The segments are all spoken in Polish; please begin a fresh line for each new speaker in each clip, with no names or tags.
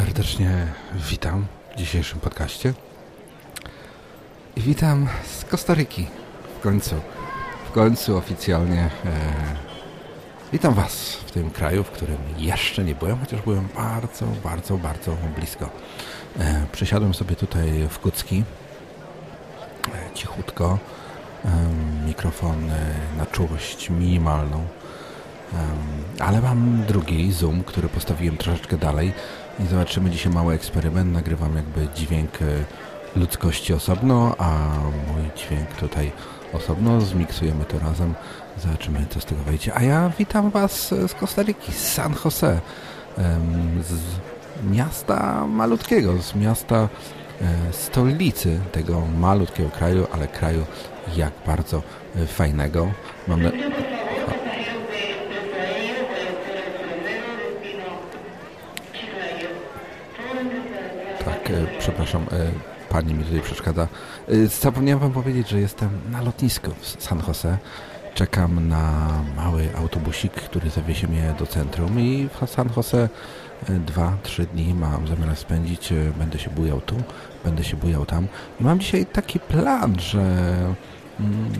serdecznie witam w dzisiejszym podcaście. I witam z Kostaryki. W końcu, w końcu oficjalnie e, witam Was w tym kraju, w którym jeszcze nie byłem, chociaż byłem bardzo, bardzo, bardzo blisko. E, przysiadłem sobie tutaj w Kucki, e, cichutko, e, mikrofon e, na czułość minimalną. Ale mam drugi Zoom, który postawiłem troszeczkę dalej i zobaczymy dzisiaj mały eksperyment. Nagrywam jakby dźwięk e, ludzkości osobno, a mój dźwięk tutaj osobno. Zmiksujemy to razem. Zobaczymy, co z tego wejdzie. A ja witam Was z Kostaryki, z San Jose, z miasta malutkiego, z miasta e, stolicy tego malutkiego kraju, ale kraju jak bardzo e, fajnego. Mam na... Tak, e, przepraszam, e, pani mi tutaj przeszkadza. E, zapomniałem wam powiedzieć, że jestem na lotnisku w San Jose. Czekam na mały autobusik, który zawiezie mnie do centrum i w San Jose dwa, trzy dni mam zamiar spędzić. Będę się bujał tu, będę się bujał tam. I mam dzisiaj taki plan, że mm,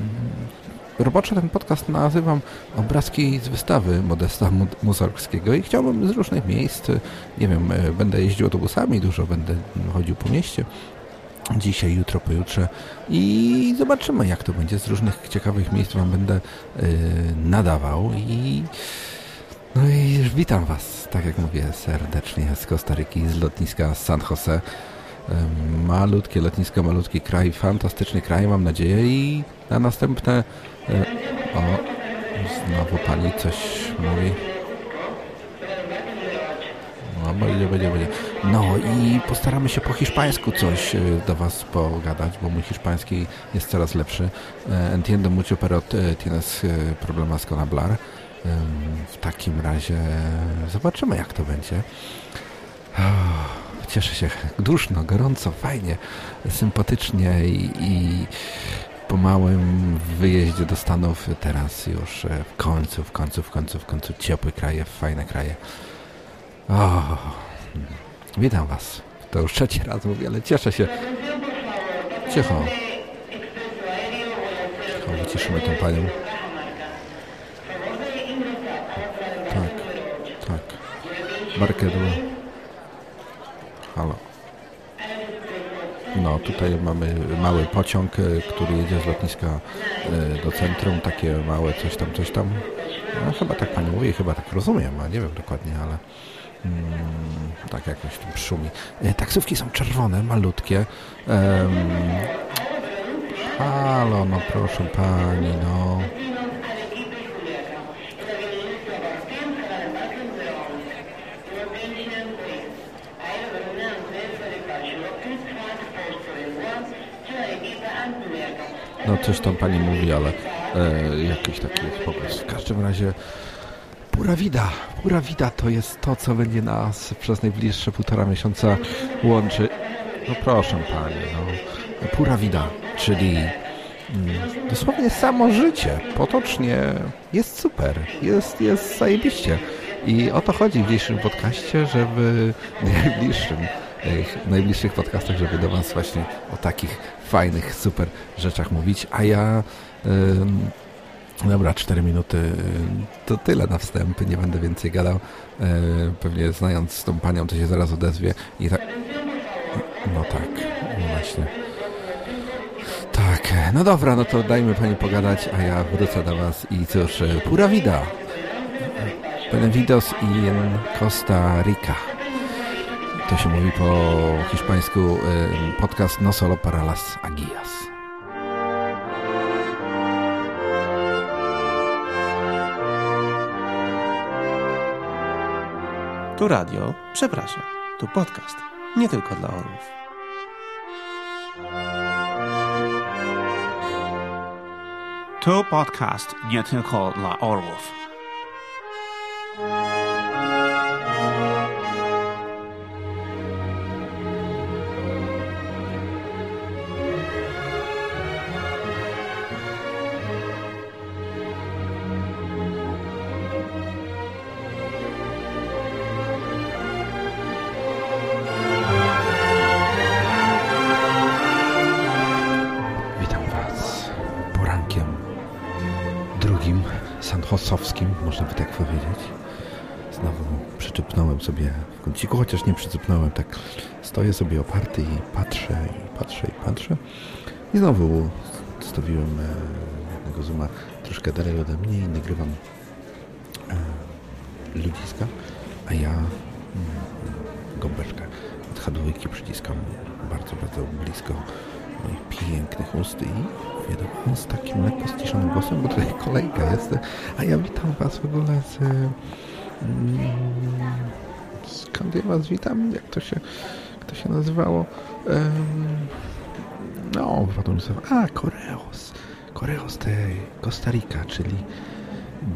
Roboczo ten podcast nazywam Obrazki z wystawy Modesta Mussorgskiego i chciałbym z różnych miejsc, nie wiem, e, będę jeździł autobusami, dużo będę chodził po mieście, dzisiaj, jutro, pojutrze i zobaczymy jak to będzie. Z różnych ciekawych miejsc Wam będę yy, nadawał i no i witam Was, tak jak mówię, serdecznie z Kostaryki, z lotniska San Jose. Malutkie lotnisko, malutki kraj, fantastyczny kraj, mam nadzieję i na następne E, o, znowu pani coś mówi. No, będzie, będzie, będzie. No i postaramy się po hiszpańsku coś e, do Was pogadać, bo mój hiszpański jest coraz lepszy. E, entiendo mucho, pero tienes problemas con hablar. W takim razie zobaczymy, jak to będzie. Cieszę się. Duszno, gorąco, fajnie, sympatycznie i, i po małym wyjeździe do Stanów teraz już e, w końcu, w końcu, w końcu, w końcu ciepłe kraje, fajne kraje. O, witam Was. To już trzeci raz mówię, ale cieszę się. Cicho. Cicho, wyciszymy tą panią. Tak, tak. Market. Halo. No, tutaj mamy mały pociąg, e, który jedzie z lotniska e, do centrum, takie małe coś tam, coś tam. No, chyba tak pani mówi, chyba tak rozumiem, a nie wiem dokładnie, ale mm, tak jakoś tam szumi. E, taksówki są czerwone, malutkie. Um, halo, no proszę pani, no. Coś tam pani mówi, ale e, jakiś taki pomysł. W każdym razie Pura Vida. Pura Vida to jest to, co będzie nas przez najbliższe półtora miesiąca łączy. No proszę pani, no. Pura Vida, czyli mm, dosłownie samo życie. Potocznie jest super. Jest, jest zajebiście. I o to chodzi w dzisiejszym podcaście, żeby najbliższym najbliższych podcastach, żeby do Was właśnie o takich fajnych, super rzeczach mówić, a ja Dobra, 4 minuty to tyle na wstęp, nie będę więcej gadał. E, pewnie znając tą panią, to się zaraz odezwie i tak... No tak, właśnie. Tak, no dobra, no to dajmy pani pogadać, a ja wrócę do was i cóż, pura vida. Benevidos in Costa Rica. To się mówi po hiszpańsku podcast No Solo para las Aguias.
Tu radio, przepraszam, tu podcast, nie tylko dla orłów.
Tu podcast nie tylko dla orłów.
Hosowskim, można by tak powiedzieć. Znowu przyczypnąłem sobie w kąciku, chociaż nie przyczypnąłem, tak stoję sobie oparty i patrzę, i patrzę, i patrzę. I znowu stawiłem e, jednego zooma troszkę dalej ode mnie i nagrywam e, ludziska, a ja mm, gąbeczkę od hadłowiki przyciskam bardzo, bardzo blisko moich pięknych ust i was z takim lekko sciszonym głosem, bo tutaj kolejka jest, a ja witam was w ogóle z... Mm, skąd ja was witam? Jak to się, jak to się nazywało? No, wypadło mi sobie... A, Koreos. Koreos de Costa Rica, czyli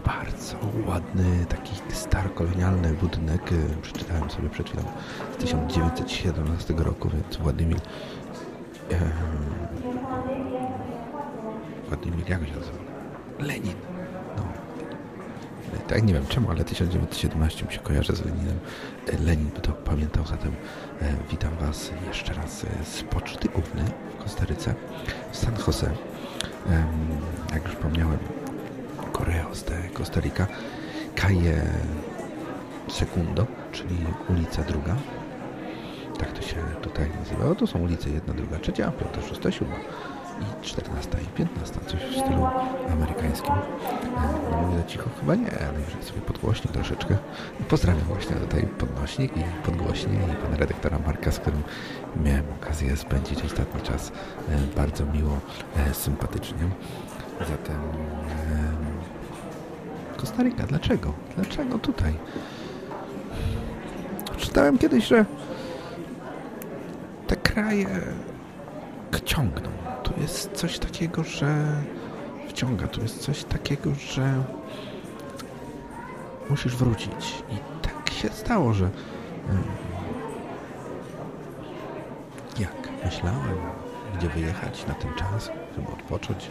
bardzo ładny, taki starokolonialny budynek. Przeczytałem sobie przed chwilą z 1917 roku, więc Władimir Władimir, jak się nazywa? Lenin. No. Tak, nie wiem czemu, ale 1917 mi się kojarzy z Leninem. Lenin by to pamiętał, zatem e, witam Was jeszcze raz z poczty głównej w Kostaryce, w San Jose. E, jak już wspomniałem, Correos de Costa Rica, Calle Segundo, czyli ulica druga. Tak to się tutaj nazywa. O, to są ulice jedna, druga, trzecia, piąta, szósta, siódma i czternasta i piętnasta. Coś w stylu amerykańskim. Nie mówię za cicho? Chyba nie, ale już sobie podgłośnie troszeczkę. Pozdrawiam właśnie tutaj podnośnik i podgłośnie i pana redaktora Marka, z którym miałem okazję spędzić ostatni czas e, bardzo miło, e, sympatycznie. Zatem Kostaryka. Dlaczego? Dlaczego tutaj? Czytałem kiedyś, że kraje ciągną. Tu jest coś takiego, że wciąga. Tu jest coś takiego, że musisz wrócić. I tak się stało, że jak myślałem, gdzie wyjechać na ten czas, żeby odpocząć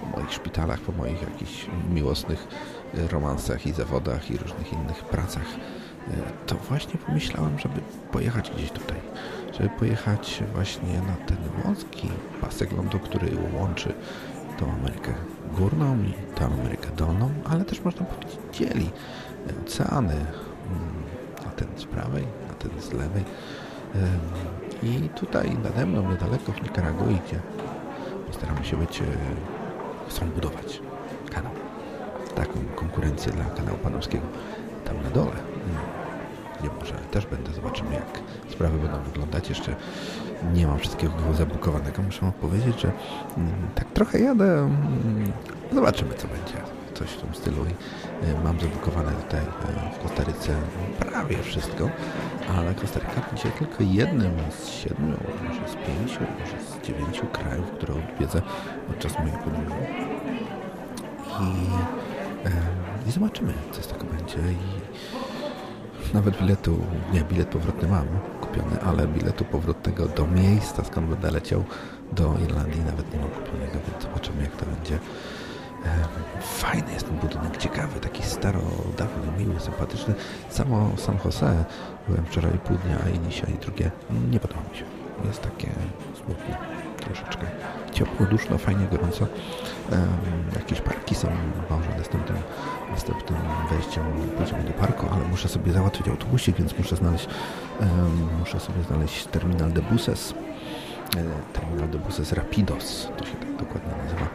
po moich szpitalach, po moich jakichś miłosnych romansach i zawodach i różnych innych pracach, to właśnie pomyślałem, żeby pojechać gdzieś tutaj. Żeby pojechać właśnie na ten wąski pasek lądu, który łączy tą Amerykę Górną i tą Amerykę Dolną, ale też można powiedzieć dzieli oceany mm, na ten z prawej, na ten z lewej. I tutaj nade mną, niedaleko w Nikaragui, gdzie postaramy się być, e, chcą budować kanał taką konkurencję dla kanału panowskiego tam na dole. Nie może też będę, zobaczymy jak sprawy będą wyglądać. Jeszcze nie mam wszystkiego zabukowanego. Muszę powiedzieć, że mm, tak trochę jadę. Mm, zobaczymy co będzie. Coś w tym stylu. I e, mam zabukowane tutaj e, w Kostaryce prawie wszystko, ale Kostaryka będzie tylko jednym z siedmiu, może z pięciu, może z dziewięciu krajów, które odwiedzę podczas mojej podróży. I i zobaczymy, co z tego będzie. I nawet biletu, nie, bilet powrotny mam kupiony, ale biletu powrotnego do miejsca, skąd będę leciał do Irlandii nawet nie mam kupionego, więc zobaczymy, jak to będzie. Fajny jest ten budynek, ciekawy, taki starodawny, miły, sympatyczny. Samo San Jose, byłem wczoraj pół dnia i dzisiaj drugie, nie podoba mi się. Jest takie smutne troszeczkę ciepło, duszno, fajnie, gorąco. Jakieś parki są, może następnym, następnym wejściem pójdziemy do parku, ale muszę sobie załatwić autobusik, więc muszę znaleźć muszę sobie znaleźć terminal de buses. E, terminal de buses Rapidos, to się tak dokładnie nazywa.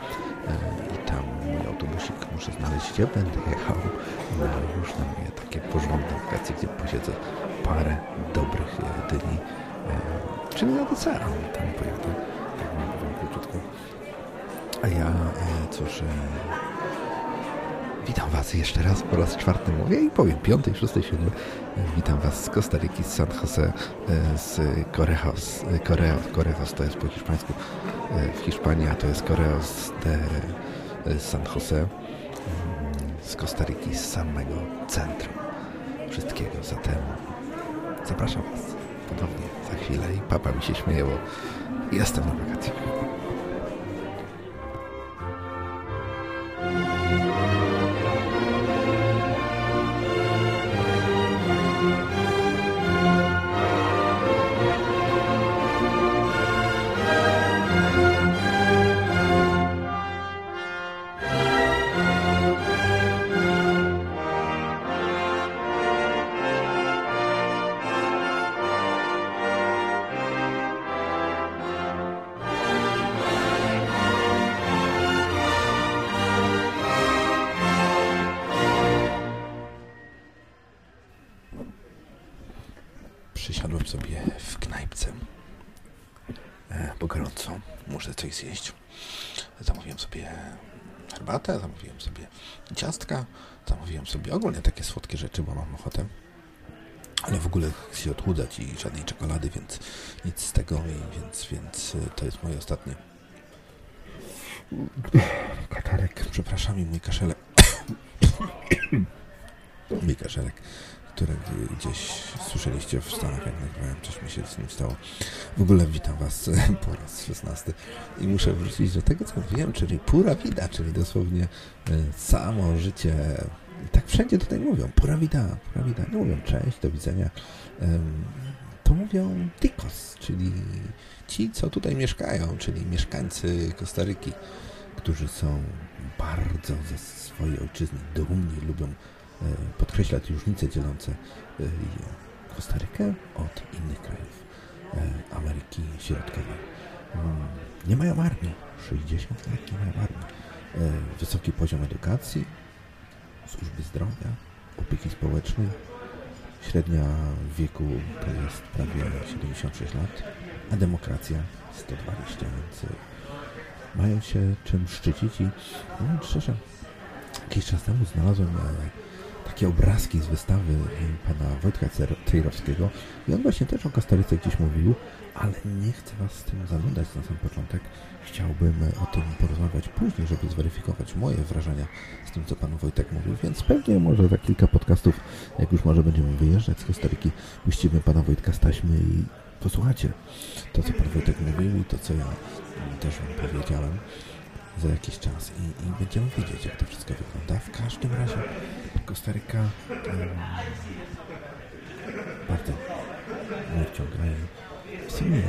E, i tam mój autobusik muszę znaleźć, gdzie będę jechał. Na, już na moje takie porządne wakacje, gdzie posiedzę parę dobrych dni, e, czyli nad ocean tam pojadę króciutko. A ja, e, cóż, e, witam Was jeszcze raz, po raz czwarty mówię i powiem, piąty, szósty, siódmy. Witam Was z Kostaryki, z San Jose, e, z Correos. Correos, Correos to jest po hiszpańsku w Hiszpanii, to jest Correos de San Jose mm, z Kostaryki, z samego centrum wszystkiego. Zatem zapraszam Was ponownie za chwilę i papa mi się śmieje, bo jestem na wakacjach. Przysiadłem sobie w knajpce, e, bo gorąco, muszę coś zjeść. Zamówiłem sobie herbatę, zamówiłem sobie ciastka, zamówiłem sobie ogólnie takie słodkie rzeczy, bo mam ochotę. Ale w ogóle się odchudzać i żadnej czekolady, więc nic z tego, i więc, więc e, to jest moje ostatnie. Katarek, przepraszam, i mój kaszelek. mój kaszelek, który gdzieś słyszeliście w Stanach, jak nagrywałem, coś mi się z nim stało. W ogóle witam Was po raz 16 i muszę wrócić do tego, co wiem, czyli pura vida, czyli dosłownie e, samo życie. Tak wszędzie tutaj mówią, pura vida, pura vida. Nie mówią cześć, do widzenia. To mówią ticos, czyli ci, co tutaj mieszkają, czyli mieszkańcy Kostaryki, którzy są bardzo ze swojej ojczyzny dumni, lubią podkreślać różnice dzielące e, Kostarykę od innych krajów e, Ameryki Środkowej. Mm, nie mają armii, 60 lat nie mają armii. Wysoki poziom edukacji, służby zdrowia, opieki społecznej. Średnia wieku to jest prawie 76 lat, a demokracja 120, więc mają się czym szczycić i mówiąc szczerze, jakiś czas temu znalazłem takie obrazki z wystawy pana Wojtka Cejrowskiego. I on właśnie też o Kastaryce gdzieś mówił, ale nie chcę was z tym zanudzać na sam początek. Chciałbym o tym porozmawiać później, żeby zweryfikować moje wrażenia z tym, co pan Wojtek mówił, więc pewnie może za kilka podcastów, jak już może będziemy wyjeżdżać z Kostaryki, puścimy pana Wojtka z taśmy i posłuchacie to, co pan Wojtek mówił i to, co ja też wam powiedziałem za jakiś czas i, i będziemy wiedzieć, jak to wszystko wygląda. W każdym razie Kostaryka um, bardzo mnie wciąga i w sumie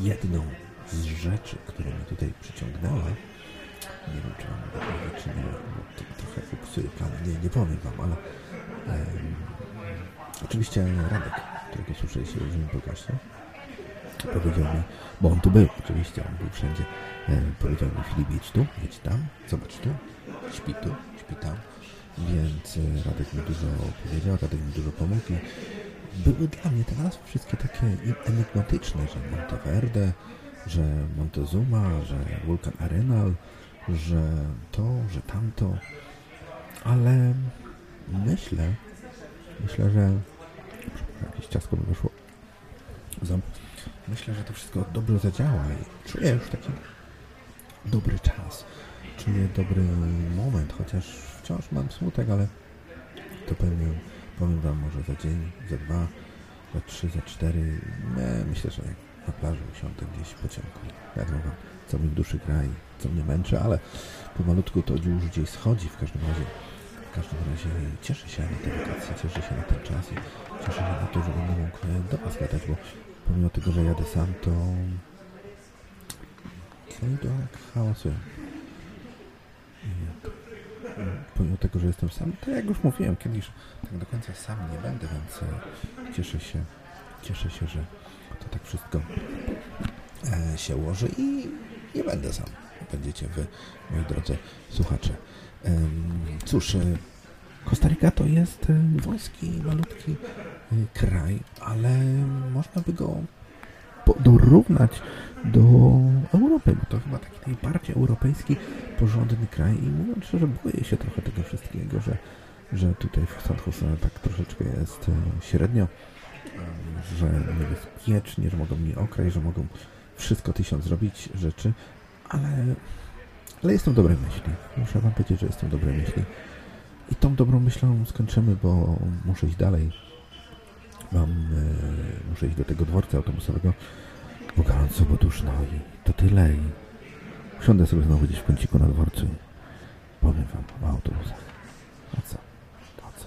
jedną z rzeczy, która mnie tutaj przyciągnęła, nie wiem, czy mam powiedzieć, czy nie, bo to trochę fokusuje plan, nie, nie powiem wam, ale um, oczywiście Radek, którego słyszeliście w moim podcaście, powiedział mi, bo on tu był, oczywiście, on był wszędzie, e, powiedział mi Filip, jedź tu, jedź tam, zobacz tu, śpi tu, śpi tam, więc e, Radek mi dużo powiedział, Radek mi dużo pomógł były dla mnie te nazwy wszystkie takie enigmatyczne, że Monteverde, że Montezuma, że Wulkan Arenal, że to, że tamto, ale myślę, myślę, że jakieś ciasko mi wyszło. Myślę, że to wszystko dobrze zadziała i czuję już taki dobry czas. Czuję dobry moment, chociaż wciąż mam smutek, ale to pewnie powiem Wam może za dzień, za dwa, za trzy, za cztery. Nie, myślę, że jak na plaży usiądę gdzieś po ciemku. Jak Wam, co mi w duszy gra i co mnie męczy, ale pomalutku to już gdzieś schodzi w każdym razie. W każdym razie cieszę się na te wakacje, cieszę się na ten czas i cieszę się na to, że będę mógł do Was gadać, bo pomimo tego, że jadę sam, to to jak hałasuję. Pomimo tego, że jestem sam, to jak już mówiłem kiedyś, tak do końca sam nie będę, więc e, cieszę się, cieszę się, że to tak wszystko e, się ułoży i nie będę sam. Będziecie wy, moi drodzy słuchacze. Cóż, e, Kostaryka to jest wąski, malutki kraj, ale można by go dorównać do Europy, bo to chyba taki najbardziej europejski, porządny kraj i mówiąc szczerze, boję się trochę tego wszystkiego, że, że tutaj w San Jose tak troszeczkę jest e, średnio, że niebezpiecznie, że mogą mnie okraść, że mogą wszystko tysiąc zrobić rzeczy, ale, ale jestem dobrej myśli. Muszę wam powiedzieć, że jestem dobrej myśli. I tą dobrą myślą skończymy, bo muszę iść dalej mam, e, muszę iść do tego dworca autobusowego, bo gorąco, bo duszno i to tyle i usiądę sobie znowu gdzieś w kąciku na dworcu i powiem wam o autobusach. A co? To co?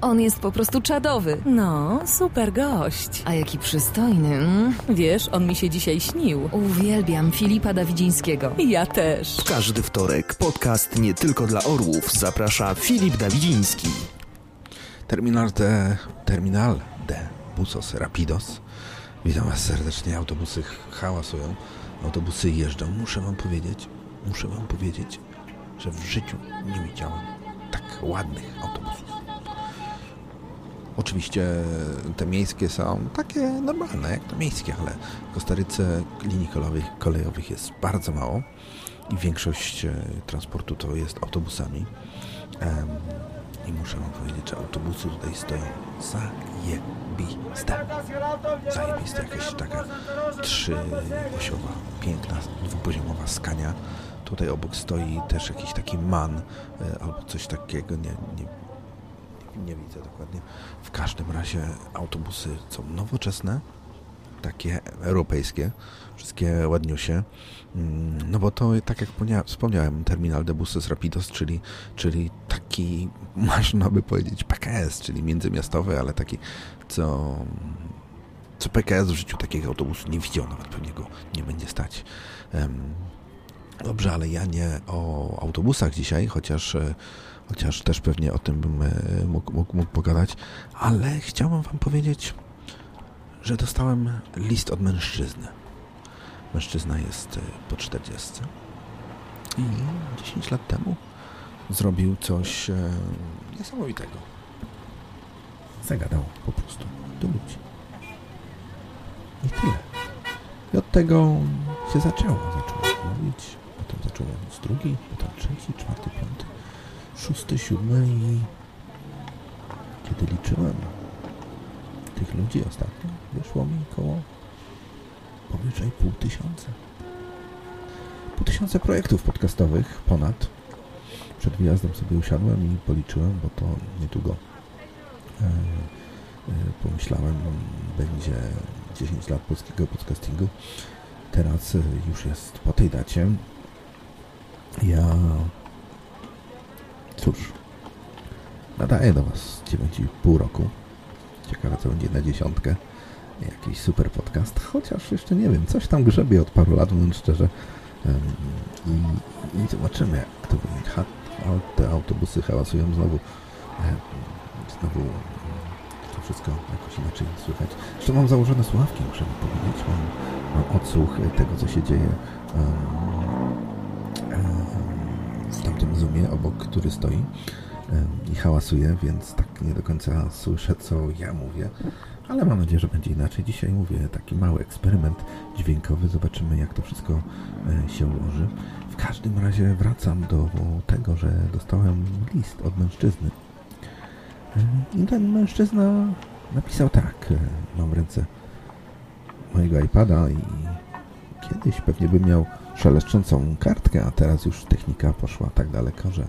On jest po prostu czadowy. No, super gość. A jaki przystojny. Mm? Wiesz, on mi się dzisiaj śnił. Uwielbiam Filipa Dawidzińskiego. Ja też.
Każdy wtorek podcast nie tylko dla orłów zaprasza Filip Dawidziński.
Terminal de... Terminal de Busos Rapidos. Witam Was serdecznie. Autobusy hałasują. Autobusy jeżdżą. Muszę Wam powiedzieć, muszę Wam powiedzieć, że w życiu nie widziałem ładnych autobusów. Oczywiście te miejskie są takie normalne, jak to miejskie, ale w Kostaryce linii kolejowych, jest bardzo mało i większość e, transportu to jest autobusami. I muszę wam powiedzieć, że autobusy tutaj stoją zajebiste. Zajebiste. Jakaś taka trzyosiowa, piękna, dwupoziomowa skania. Tutaj obok stoi też jakiś taki man e, albo coś takiego, nie, nie, nie widzę dokładnie. W każdym razie autobusy są nowoczesne, takie europejskie, wszystkie ładniusie. Mm, no bo to, tak jak wspomniałem, terminal de buses rapidos, czyli, czyli taki, można by powiedzieć, PKS, czyli międzymiastowy, ale taki, co, co PKS w życiu takiego autobusu nie widział, nawet pewnie go nie będzie stać. Dobrze, ale ja nie o autobusach dzisiaj, chociaż, e, chociaż też pewnie o tym bym e, mógł, mógł, mógł pogadać, ale chciałbym Wam powiedzieć, że dostałem list od mężczyzny. Mężczyzna jest e, po 40 i 10 lat temu zrobił coś niesamowitego. Zagadał po prostu do ludzi. I tyle. I od tego się zaczęło. Zaczął mówić potem zaczął mówić drugi, potem trzeci, czwarty, piąty, szósty, siódmy i kiedy liczyłem tych ludzi ostatnio, wyszło mi koło powyżej pół tysiąca. Pół tysiąca projektów podcastowych ponad. Przed wyjazdem sobie usiadłem i policzyłem, bo to niedługo e, e, pomyślałem, będzie 10 lat polskiego podcastingu. Teraz e, już jest po tej dacie ja... Cóż, nadaję do Was 9,5 roku. Ciekawe, co będzie na dziesiątkę. Jakiś super podcast, chociaż jeszcze nie wiem, coś tam grzebie od paru lat, mówiąc szczerze. I, i zobaczymy, jak to będzie. Te autobusy hałasują znowu. Znowu to wszystko jakoś inaczej słychać. Jeszcze mam założone słuchawki, muszę powiedzieć. Mam, mam odsłuch tego, co się dzieje w tamtym zoomie obok, który stoi i hałasuje, więc tak nie do końca słyszę, co ja mówię. Ale mam nadzieję, że będzie inaczej. Dzisiaj mówię taki mały eksperyment dźwiękowy. Zobaczymy, jak to wszystko e, się ułoży. W każdym razie wracam do tego, że dostałem list od mężczyzny. E, I ten mężczyzna napisał tak. E, mam w ręce mojego iPada i kiedyś pewnie bym miał szeleszczącą kartkę, a teraz już technika poszła tak daleko, że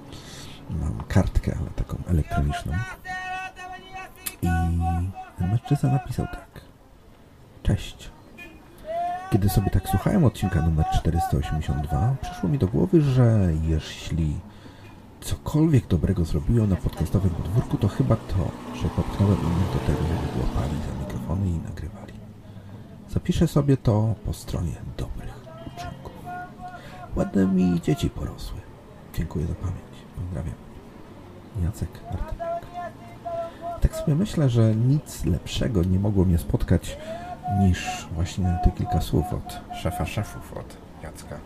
mam kartkę, ale taką elektroniczną. I mężczyzna napisał tak. Cześć. Kiedy sobie tak słuchałem odcinka numer 482, przyszło mi do głowy, że jeśli cokolwiek dobrego zrobiłem na podcastowym podwórku, to chyba to, że popchnąłem innych do tego, żeby łapali za mikrofony i nagrywali. Zapiszę sobie to po stronie dobrych. Ładne mi dzieci porosły. Dziękuję za pamięć. Pozdrawiam. Jacek Artymiak. Tak sobie myślę, że nic lepszego nie mogło mnie spotkać niż właśnie te kilka słów od szefa szefów, od Jacka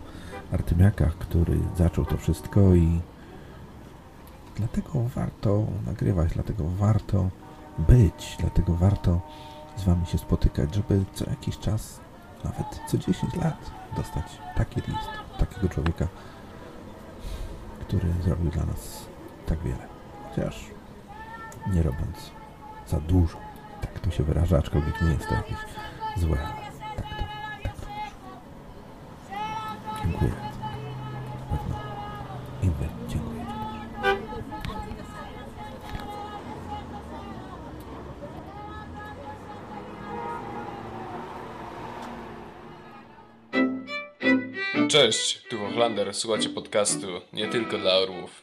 Artymiaka, który zaczął to wszystko i dlatego warto nagrywać, dlatego warto być, dlatego warto z Wami się spotykać, żeby co jakiś czas, nawet co 10 lat, dostać taki list takiego człowieka, który zrobił dla nas tak wiele. Chociaż nie robiąc za dużo. Tak to się wyraża, aczkolwiek nie jest to jakieś złe, tak to, tak to. Dziękuję. Na pewno. I
Cześć, tu Hochlander, słuchacie podcastu nie tylko dla orłów.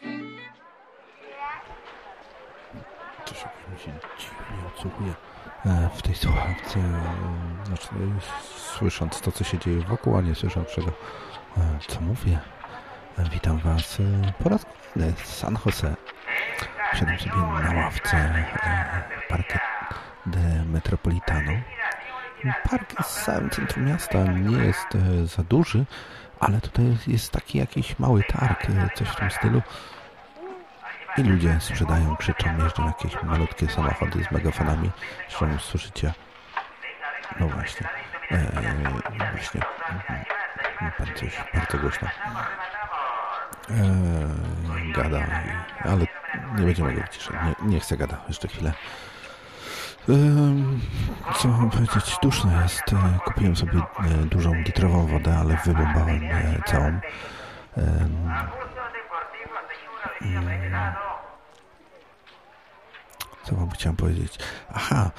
Coś mi się dziwnie odsłuchuje e, w tej słuchawce, e, znaczy, e, słysząc to, co się dzieje wokół, a nie słysząc czego, co mówię. Witam Was po raz kolejny z San Jose. Siadam sobie na ławce Parque de Metropolitano. Park jest w samym centrum miasta, nie jest e, za duży, ale tutaj jest taki jakiś mały targ, e, coś w tym stylu. i ludzie sprzedają, krzyczą, jeżdżą jakieś malutkie samochody z megafonami. Zresztą słyszycie, no właśnie, e, właśnie, pan coś bardzo głośno e, gada, ale nie będziemy go wyciszać, nie, nie chcę gada, jeszcze chwilę. Co mam powiedzieć? Duszno jest. E, Kupiłem sobie e, dużą litrową wodę, ale wybombałem e, całą. Co wam chciałem powiedzieć? Aha,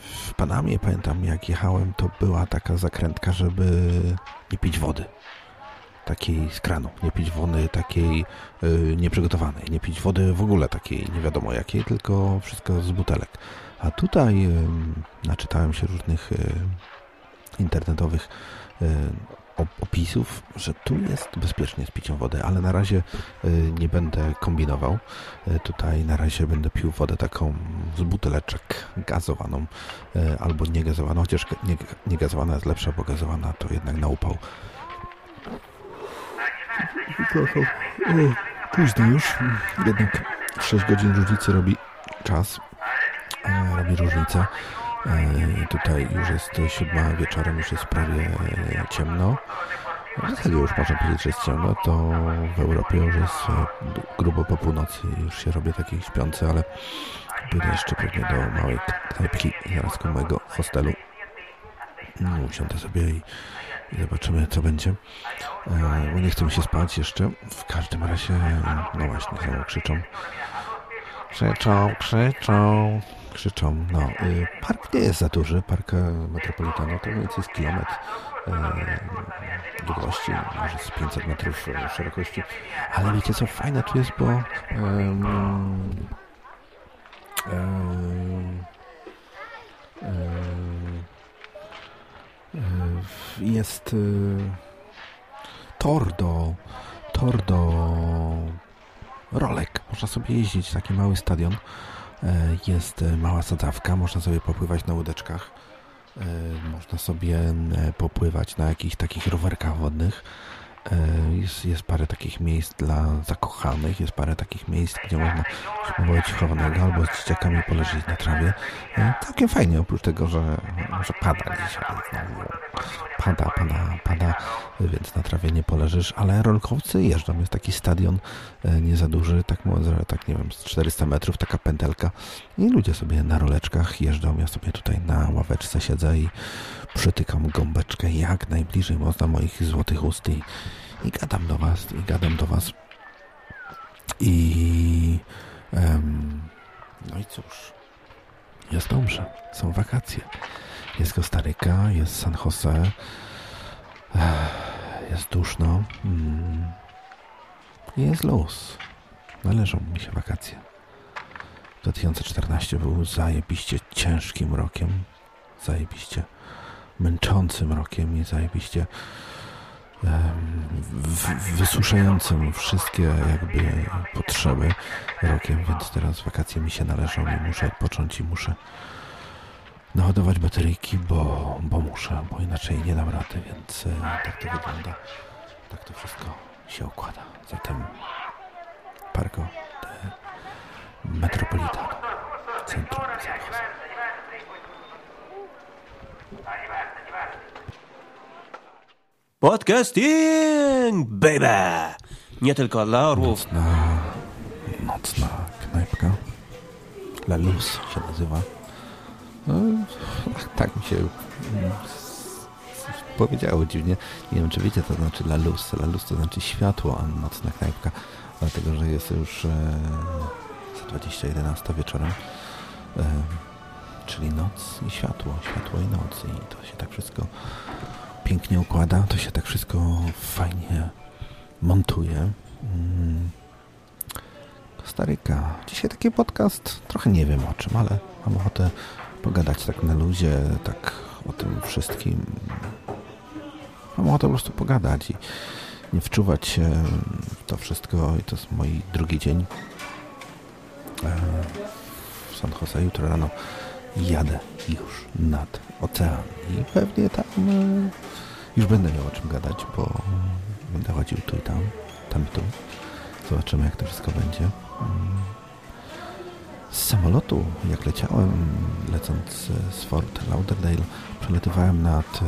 w Panamie pamiętam jak jechałem, to była taka zakrętka, żeby nie pić wody. Takiej z kranu, nie pić wody takiej y, nieprzygotowanej, nie pić wody w ogóle takiej nie wiadomo jakiej, tylko wszystko z butelek. A tutaj y, naczytałem się różnych y, internetowych y, op- opisów, że tu jest bezpiecznie z piciem wody, ale na razie y, nie będę kombinował. Y, Tutaj na razie będę pił wodę taką z buteleczek gazowaną albo niegazowaną, chociaż ga- nie, niegazowana jest lepsza, bo gazowana to jednak na upał. Przepraszam. O, Późno już. Jednak 6 godzin różnicy robi czas. E, Robi różnicę. E, Tutaj już jest siódma wieczorem, już jest prawie ciemno. W zasadzie już można powiedzieć, że jest ciemno. To w Europie już jest e, grubo po północy. Już się robię taki śpiący, ale pójdę jeszcze pewnie do małej knajpki zaraz koło mojego hostelu. No, usiądę sobie i, i zobaczymy, co będzie. E, bo nie chcę się spać jeszcze. W każdym razie, no właśnie, znowu krzyczą. Krzyczą, krzyczą, krzyczą. No, y, park nie jest za duży. Park e, Metropolitano to mniej więcej jest kilometr e, długości, może z 500 metrów szerokości. Ale wiecie co, fajne tu jest, bo em, em, e, jest e, tor do tor do rolek. Można sobie jeździć, taki mały stadion. E, Jest e, mała sadzawka, można sobie popływać na łódeczkach. E, Można sobie popływać na jakichś takich rowerkach wodnych. E, Jest, jest parę takich miejsc dla zakochanych, jest parę takich miejsc, gdzie można spróbować chowanego albo z dzieciakami poleżeć na trawie. E, Całkiem fajnie, oprócz tego, że, że pada dzisiaj. Pada, pada, pada, więc na trawie nie poleżysz, ale rolkowcy jeżdżą. Jest taki stadion e, nie za duży, tak tak nie wiem, z 400 metrów, taka pętelka i ludzie sobie na roleczkach jeżdżą. Ja sobie tutaj na ławeczce siedzę i przytykam gąbeczkę jak najbliżej można moich złotych ust i, i gadam do was, i gadam do was. I em, no i cóż, jest dobrze, są wakacje. Jest Kostaryka, jest San Jose, jest duszno, mm, jest luz. Należą mi się wakacje. 2014 był zajebiście ciężkim rokiem, zajebiście męczącym rokiem i zajebiście em, w- wysuszającym wszystkie jakby potrzeby rokiem, więc teraz wakacje mi się należą i muszę odpocząć i muszę naładować bateryjki, bo, bo muszę, bo inaczej nie dam rady, więc e, tak to wygląda. Tak to wszystko się układa. Zatem Parco de Metropolitano, centrum San.
Podcasting, baby! Nie tylko dla orłów.
Nocna, nocna knajpka. La Luz się nazywa. No, tak mi się mm, powiedziało dziwnie. Nie wiem, czy wiecie, to znaczy La Luz. La Luz to znaczy światło, a nocna knajpka. Dlatego, że jest już e, za 2011 wieczorem. E, czyli noc i światło. Światło i noc. I to się tak wszystko pięknie układa. To się tak wszystko fajnie montuje. Mm. Kostaryka. Dzisiaj taki podcast, trochę nie wiem o czym, ale mam ochotę pogadać tak na luzie, tak o tym wszystkim. Mam ochotę po prostu pogadać i nie wczuwać się w to wszystko. I to jest mój drugi dzień e, w San Jose. Jutro rano jadę już nad ocean i pewnie tam e, już będę miał o czym gadać, bo będę chodził tu i tam, tam i tu. Zobaczymy, jak to wszystko będzie. Z samolotu, jak leciałem, lecąc z Fort Lauderdale, przelatywałem nad, e,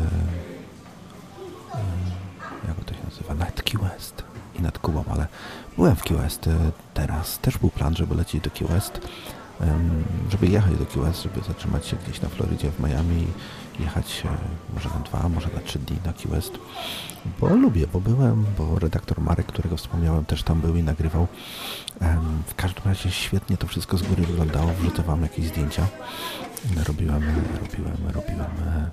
e, jak to się nazywa, nad Key West i nad Kubą, ale byłem w Key West teraz. Też był plan, żeby lecieć do Key West, żeby jechać do Key West, żeby zatrzymać się gdzieś na Florydzie, w Miami i jechać e, może na dwa, może na trzy dni na Key West, bo lubię, bo byłem, bo redaktor Marek, którego wspomniałem, też tam był i nagrywał. W każdym razie świetnie to wszystko z góry wyglądało, wrzutowałem jakieś zdjęcia, robiłem, robiłem, robiłem e,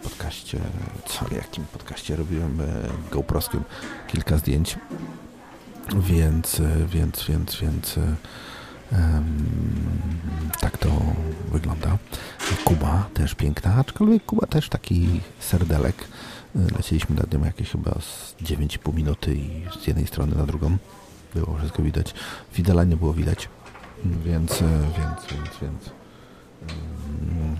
w podcaście, co, jakim podcaście robiłem e, GoProskiem kilka zdjęć, więc, więc, więc, więc tak to wygląda. Kuba też piękna, aczkolwiek Kuba też taki serdelek. E, Lecieliśmy nad nią jakieś chyba z 9,5 minuty i z jednej strony na drugą było wszystko widać. Fidela nie było widać, więc, e, więc, więc, więc em,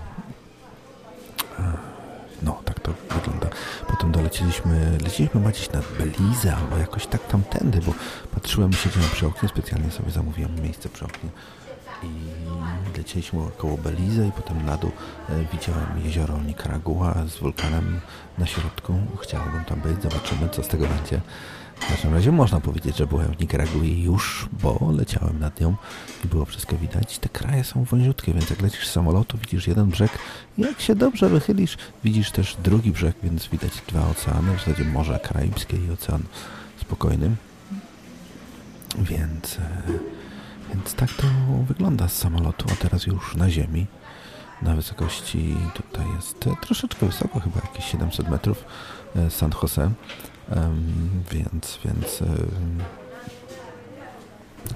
no, tak to wygląda. Potem dolecieliśmy, leciliśmy ma gdzieś nad Belize albo jakoś tak tamtędy, bo patrzyłem, siedziałem przy oknie, specjalnie sobie zamówiłem miejsce przy oknie i lecieliśmy około Belize i potem na dół e, widziałem jezioro Nicaragua z wulkanem na środku. Chciałbym tam być, zobaczymy co z tego będzie. W każdym razie można powiedzieć, że byłem w Nikaragui już, bo leciałem nad nią i było wszystko widać. Te kraje są wąziutkie, więc jak lecisz z samolotu, widzisz jeden brzeg. Jak się dobrze wychylisz, widzisz też drugi brzeg, więc widać dwa oceany, w zasadzie Morze Karaibskie i Ocean Spokojny. Więc, e, więc tak to wygląda z samolotu, a teraz już na ziemi. Na wysokości tutaj jest e, troszeczkę wysoko, chyba jakieś 700 metrów e, San Jose. Em, więc, więc em,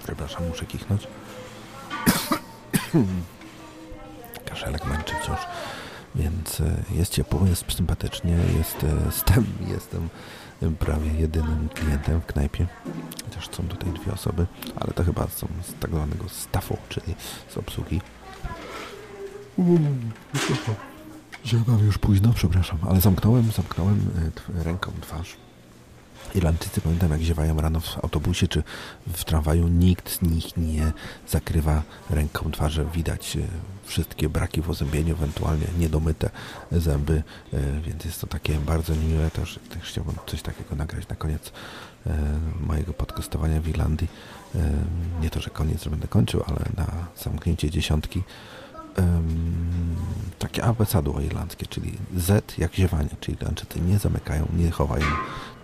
przepraszam, muszę kichnąć. Kaszelek męczy wciąż. Więc e, jest ciepło, jest sympatycznie, jest, e, jestem, jestem prawie jedynym klientem w knajpie. Chociaż są tutaj dwie osoby, ale to chyba są z tak zwanego staffu, czyli z obsługi. Ziewam już późno, przepraszam, ale zamknąłem, zamknąłem e, ręką twarz. Irlandczycy pamiętam jak ziewają rano w autobusie czy w tramwaju, nikt z nich nie zakrywa ręką twarzy. Widać e, wszystkie braki w ozębieniu, ewentualnie niedomyte zęby, e, więc jest to takie bardzo niemiłe. Też, też chciałbym coś takiego nagrać na koniec e, mojego podcastowania w Irlandii. Nie to, że koniec, że będę kończył, ale na zamknięcie dziesiątki em, takie abecadło irlandzkie, czyli Z jak ziewanie, czyli Irlandczycy nie zamykają, nie chowają,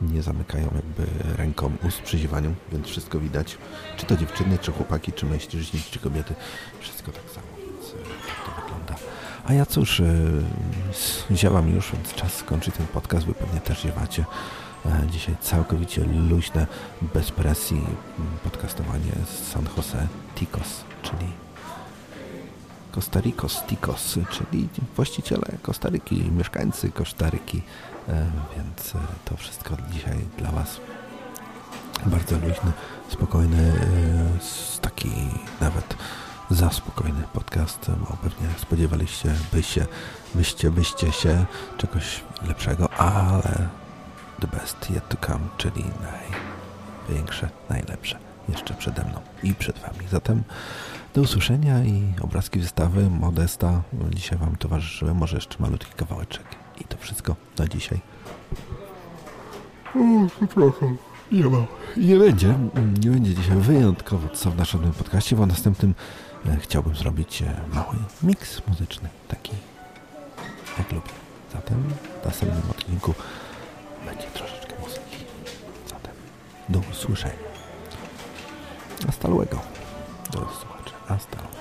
nie zamykają jakby ręką ust przy ziewaniu, więc wszystko widać. Czy to dziewczyny, czy chłopaki, czy mężczyźni, czy kobiety, wszystko tak samo, więc e, tak to wygląda. A ja cóż, e, ziewam już, więc czas skończyć ten podcast, wy pewnie też ziewacie. E, Dzisiaj całkowicie luźne, bez presji podcastowanie z San Jose Ticos, czyli Costaricos, Ticos, czyli właściciele Kostaryki, mieszkańcy Kostaryki, e, więc e, to wszystko dzisiaj dla Was bardzo luźny, spokojny, e, taki nawet za spokojny podcast, bo pewnie spodziewaliście byście, byście, byście się czegoś lepszego, ale the best yet to come, czyli największe, najlepsze jeszcze przede mną i przed Wami. Zatem do usłyszenia i obrazki wystawy Modesta dzisiaj Wam towarzyszyły. Może jeszcze malutki kawałeczek. I to wszystko na dzisiaj. przepraszam. Nie ma. Nie będzie. Nie będzie dzisiaj wyjątkowo co w naszym podcaście, bo w następnym e, chciałbym zrobić e, mały miks muzyczny. Taki jak lubię. Zatem w następnym odcinku będzie troszeczkę muzyki. Zatem do usłyszenia. Hasta luego. Do zobaczenia. Hasta luego.